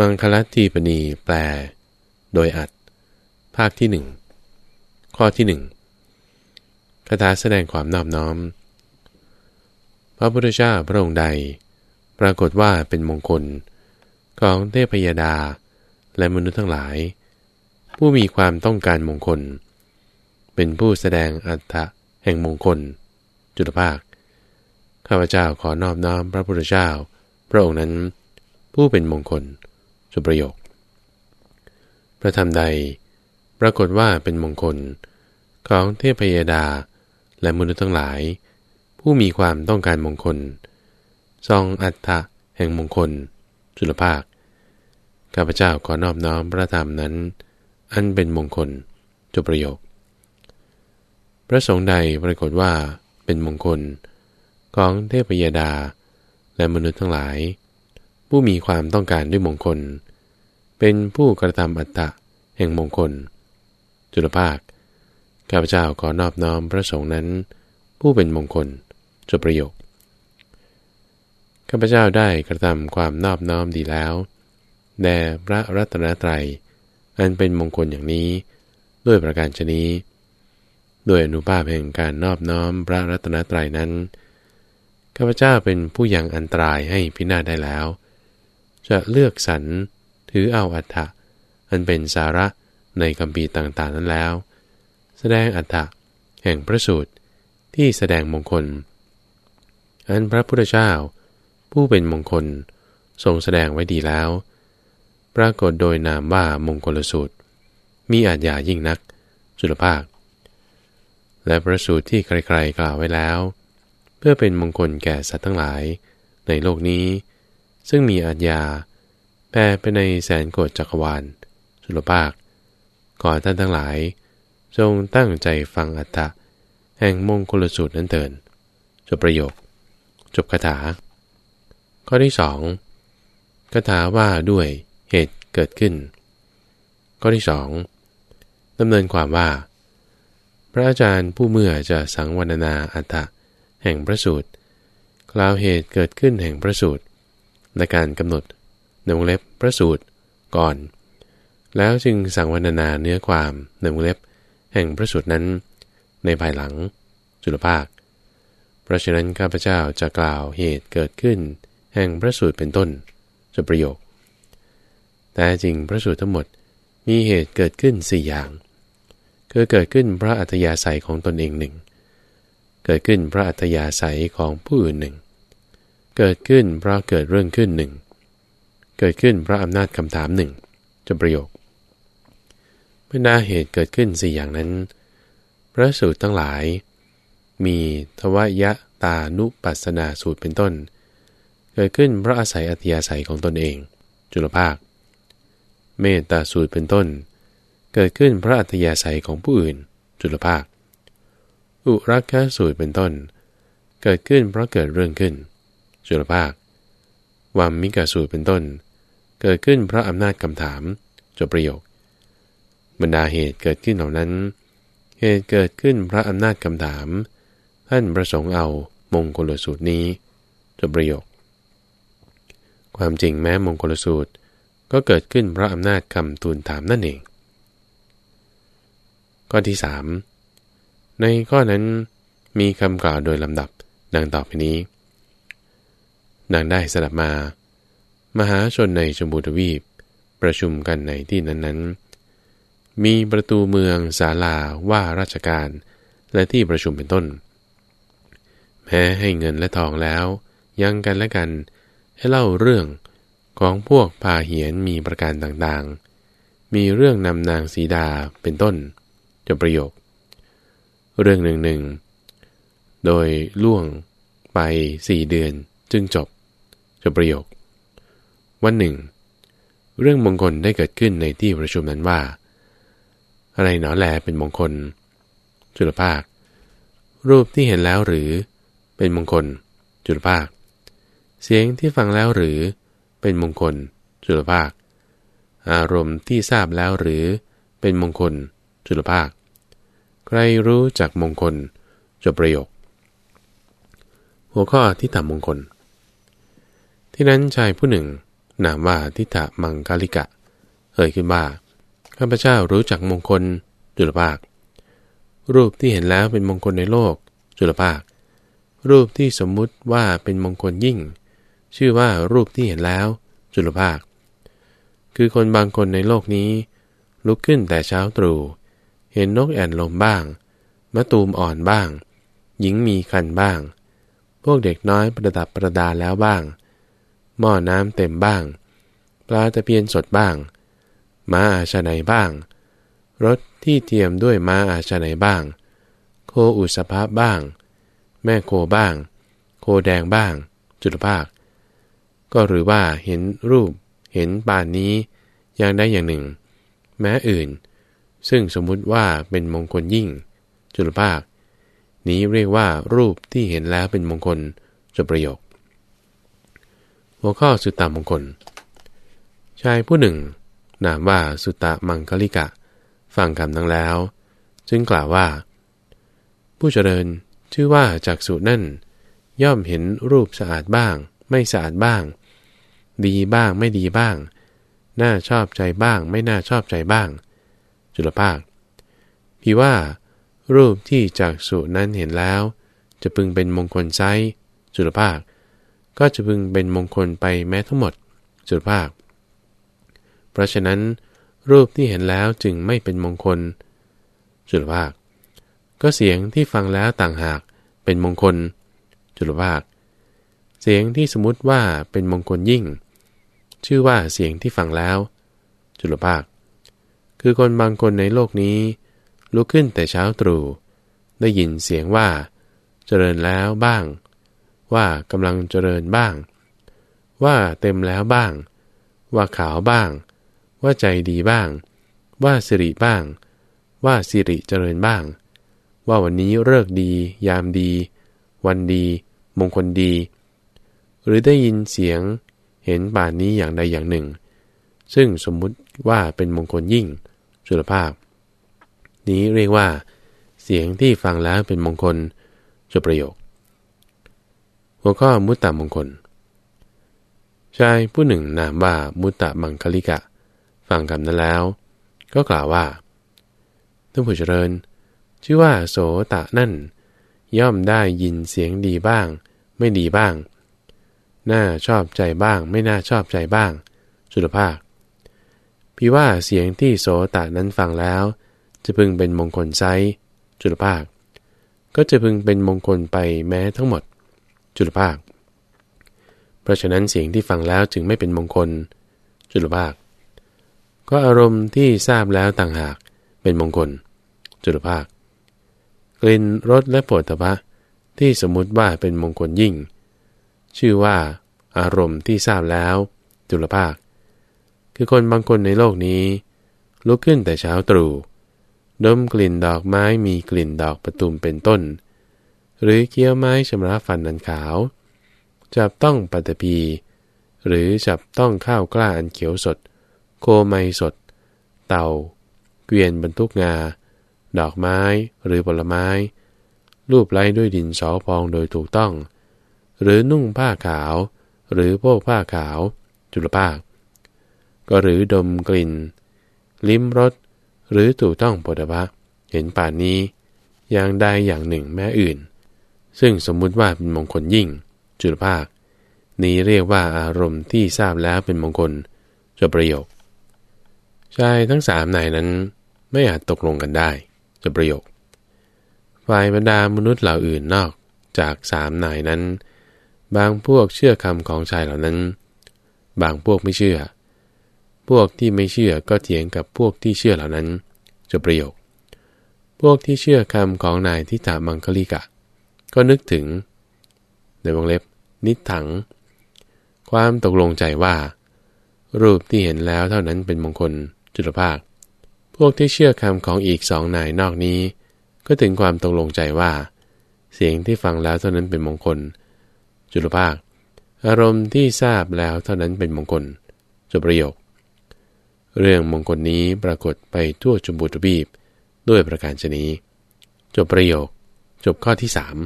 มังคลัตทีปณีแปล โดยอัด ภาคที่หนึ่งข้อที่หนึ่งคาถาแสดงความนอบน้อม พระพุทธเจ้าพระองค์ใด ปรากฏว่าเป็นมงคล ของเทพยดาและมนุษย์ทั้งหลาย ผู้มีความต้องการมงคล เป็นผู้แสดงอัตถะแห่งมงคล จุลภาค ข้าพเจ้าขอนอบน้อมพระพุทธเจ้า พระองค์นั้นผู้เป็นมงคล สุประโยค พระธรรมใด ปรากฏว่าเป็นมงคลของเทพยดาและมนุษย์ทั้งหลาย ผู้มีความต้องการมงคลซองอัตถะแห่งมงคล จุลภาค ข้าพเจ้าขอนอบน้อมพระธรรมนั้น อันเป็นมงคลจุประโยค พระสงฆ์ใดปรากฏว่าเป็นมงคล ของเทพยดาและมนุษย์ทั้งหลาย ผู้มีความต้องการด้วยมงคล เป็นผู้กระทำอัตตะแห่งมงคล จุลภาค ข้าพเจ้าขอนอบน้อมพระสงฆ์นั้น ผู้เป็นมงคลจบประโยค ข้าพเจ้าได้กระทำความนอบน้อมดีแล้วแด่พระรัตนตรัย อันเป็นมงคลอย่างนี้ ด้วยประการชนี้ด้วยอนุภาพแห่งการนอบน้อมพระรัตนตรัยนั้น ข้าพเจ้าเป็นผู้ยังอันตรายให้พินาศได้แล้ว จะเลือกสรรถือเอาอัฏฐะอันเป็นสาระในคำพีต่างๆนั้นแล้ว แสดงอัฏฐะแห่งพระสูตรที่แสดงมงคล อันพระพุทธเจ้า ผู้เป็นมงคลทรงแสดงไว้ดีแล้ว ปรากฏโดยนามว่ามงคลสูตร มีอาจยายิ่งนักจุลภาค และพระสูตรที่ใครๆกล่าวไว้แล้ว เพื่อเป็นมงคลแก่สัตว์ทั้งหลายในโลกนี้ ซึ่งมีอาจยาแผ่ไปในแสนโกดจักรวาล สุลภาคก่อนท่านทั้งหลาย จงตั้งใจฟังอัตตะ แห่งมงคลสูตรนั้นเถินจบประโยค จบคาถา ข้อที่สองคาถาว่าด้วยเหตุเกิดขึ้น ข้อที่สองดำเนินความว่า พระอาจารย์ผู้เมื่อจะสังวรนาอัตตะแห่งพระสูตรกล่าวเหตุเกิดขึ้นแห่งพระสูตร ในการกำหนดในวงเล็บพระสูตรก่อน แล้วจึงสั่งวรรณนาเนื้อความในวงเล็บแห่งพระสูตรนั้น ในภายหลังจุลภาค เพราะฉะนั้นข้าพเจ้าจะกล่าวเหตุเกิดขึ้น แห่งพระสูตรเป็นต้นจะประโยค แต่จริงพระสูตรทั้งหมดมีเหตุเกิดขึ้นสี่อย่าง คือเกิดขึ้นพระอัธยาศัยของตนเองหนึ่ง เกิดขึ้นพระอัธยาศัยของผู้อื่นหนึ่ง เกิดขึ้นเพราะเกิดเรื่องขึ้นหนึ่งเกิดขึ้นเพราะอำนาจคำถามหนึ่งจำประโยคบรรดาเหตุเกิดขึ้นสี่อย่างนั้น พระสูตรทั้งหลาย มีทวยะตานุปัสนาสูตรเป็นต้น เกิดขึ้นเพราะอาศัยอัธยาศัยของตนเอง จุลภาค เมตตาสูตรเป็นต้น เกิดขึ้นเพราะอัธยาศัยของผู้อื่น จุลภาค อุรักขสูตรเป็นต้น เกิดขึ้นเพราะเกิดเรื่องขึ้น จุลภาความมิกาสูตรเป็นต้น เกิดขึ้นเพราะอำนาจคำถามจบประโยค บรรดาเหตุเกิดขึ้นเหล่านั้น เหตุเกิดขึ้นเพราะอำนาจคำถาม ท่านประสงค์เอามงคลสูตรนี้จบประโยค ความจริงแม้มงคลสูตรก็เกิดขึ้นเพราะอำนาจคำทูลถามนั่นเอง ข้อที่สในข้อนั้นมีคำกล่าวโดยลำดับดังต่อไปนี้ นางได้สลับมา มหาชนในชมพูทวีป ประชุมกันในที่นั้นๆ มีประตูเมืองศาลาว่าราชการ และที่ประชุมเป็นต้น แม้ให้เงินและทองแล้วยังกันและกัน ให้เล่าเรื่องของพวกพาเหียนมีประการต่างๆ มีเรื่องนำนางสีดาเป็นต้นจบประโยค เรื่องหนึ่งหนึ่งโดยล่วงไปสี่เดือนจึงจบ จบประโยค วันหนึ่ง เรื่องมงคลได้เกิดขึ้นในที่ประชุมนั้นว่า อะไรหนอแลเป็นมงคล จุลภาค รูปที่เห็นแล้วหรือเป็นมงคล จุลภาค เสียงที่ฟังแล้วหรือเป็นมงคล จุลภาค อารมณ์ที่ทราบแล้วหรือเป็นมงคล จุลภาค ใครรู้จักมงคลจบประโยค หัวข้อที่ทำมงคล ที่นั้นชายผู้หนึ่ง นามว่าทิฏฐมังคลิกะ เอ่ยขึ้นว่าข้าพเจ้ารู้จักมงคลจุลภาค รูปที่เห็นแล้วเป็นมงคลในโลก จุลภาค รูปที่สมมุติว่าเป็นมงคลยิ่ง ชื่อว่ารูปที่เห็นแล้ว จุลภาค คือคนบางคนในโลกนี้ ลุกขึ้นแต่เช้าตรู่เห็นนกแอ่นลมบ้าง มะตูมอ่อนบ้าง หญิงมีคันบ้าง พวกเด็กน้อยประดับประดาแล้วบ้าง หม้อน้ำเต็มบ้าง ปลาตะเพียนสดบ้าง ม้าอาชนัยบ้าง รถที่เทียมด้วยม้าอาชนัยบ้าง โคอุสภาพบ้าง แม่โคบ้าง โคแดงบ้าง จุลภาค ก็หรือว่าเห็นรูป เห็นป่านนี้ อย่างใดอย่างหนึ่ง แม้อื่น ซึ่งสมมุติว่าเป็นมงคลยิ่ง จุลภาค นี้เรียกว่ารูปที่เห็นแล้วเป็นมงคลจบประโยค หัวข้อสุตตามงคล ชายผู้หนึ่ง นามว่าสุตตะมังคลิกะ ฟังคำนั้นแล้ว จึงกล่าวว่า ผู้เจริญชื่อว่าจากสุนั่น ย่อมเห็นรูปสะอาดบ้าง ไม่สะอาดบ้าง ดีบ้างไม่ดีบ้าง น่าชอบใจบ้าง ไม่น่าชอบใจบ้าง จุลภาคพี่ว่า รูปที่จากสุนั้นเห็นแล้ว จะพึงเป็นมงคลไซจุลภาค ก็จะพึงเป็นมงคลไปแม้ทั้งหมดจุลภาค เพราะฉะนั้น รูปที่เห็นแล้วจึงไม่เป็นมงคล จุลภาค ก็เสียงที่ฟังแล้วต่างหากเป็นมงคล จุลภาค เสียงที่สมมติว่าเป็นมงคลยิ่ง ชื่อว่าเสียงที่ฟังแล้ว จุลภาค คือคนบางคนในโลกนี้ลุกขึ้นแต่เช้าตรู่ได้ยินเสียงว่า เจริญแล้วบ้าง ว่ากำลังเจริญบ้าง ว่าเต็มแล้วบ้าง ว่าขาวบ้าง ว่าใจดีบ้าง ว่าสิริบ้าง ว่าสิริเจริญบ้าง ว่าวันนี้เลิกดี ยามดี วันดี มงคลดี หรือได้ยินเสียงเห็นป่านนี้อย่างใดอย่างหนึ่ง ซึ่งสมมุติว่าเป็นมงคลยิ่งจุลภาพ นี้เรียกว่า เสียงที่ฟังแล้วเป็นมงคลจบประโยค หัวข้อมุตตามงคล ชายผู้หนึ่งนามว่ามุตตะมังคลิกะ ฟังคำนั้นแล้ว ก็กล่าวว่าท่านผู้เจริญ ชื่อว่าโสตะนั่น ย่อมได้ยินเสียงดีบ้าง ไม่ดีบ้าง น่าชอบใจบ้าง ไม่น่าชอบใจบ้างจุลภาคพี่ว่าเสียงที่โสตะนั้นฟังแล้ว จะพึงเป็นมงคลไซจุลภาค ก็จะพึงเป็นมงคลไปแม้ทั้งหมด จุลภาค เพราะฉะนั้นเสียงที่ฟังแล้วจึงไม่เป็นมงคล จุลภาค ก็อารมณ์ที่ทราบแล้วต่างหากเป็นมงคล จุลภาค กลิ่นรสและโผฏฐพะที่สมมุติว่าเป็นมงคลยิ่ง ชื่อว่าอารมณ์ที่ทราบแล้ว จุลภาค คือคนบางคนในโลกนี้ ลุกขึ้นแต่เช้าตรู่ดมกลิ่นดอกไม้มีกลิ่นดอกประตุมเป็นต้น หรือเคี้ยวไม้ชำระฟันนันขาว จับต้องปัตภีหรือจับต้องข้าวกล้าอันเขียวสด โคไมสด เต่า เกวียนบรรทุกงา ดอกไม้หรือผลไม้ รูปไล้ด้วยดินสอพองโดยถูกต้อง หรือนุ่งผ้าขาว หรือพวกผ้าขาว จุลภาค ก็หรือดมกลิ่น ลิ้มรสหรือถูกต้องปฐพะเห็นป่านนี้ อย่างใดอย่างหนึ่งแม้อื่น ซึ่งสมมุติว่าเป็นมงคลยิ่ง จุลภาค นี้เรียกว่าอารมณ์ที่ทราบแล้วเป็นมงคลจบประโยคชายทั้งสามนายนั้นไม่อาจตกลงกันได้จบประโยค ฝ่ายบรรดามนุษย์เหล่าอื่นนอกจากสามนายนั้น บางพวกเชื่อคำของชายเหล่านั้น บางพวกไม่เชื่อ พวกที่ไม่เชื่อก็เถียงกับพวกที่เชื่อเหล่านั้นจะประโยค พวกที่เชื่อคำของนายทิฏามังคลิกะ ก็นึกถึง ในวงเล็บ นิถัง ความตกลงใจว่า รูปที่เห็นแล้วเท่านั้นเป็นมงคลจุลภาค พวกที่เชื่อคำของอีกสองนายนอกนี้ ก็ถึงความตกลงใจว่า เสียงที่ฟังแล้วเท่านั้นเป็นมงคล จุลภาค อารมณ์ที่ทราบแล้วเท่านั้นเป็นมงคลจบประโยค เรื่องมงคลนี้ปรากฏไปทั่วจุมบุตรบีบด้วยประการชนีจบประโยค จบข้อที่สาม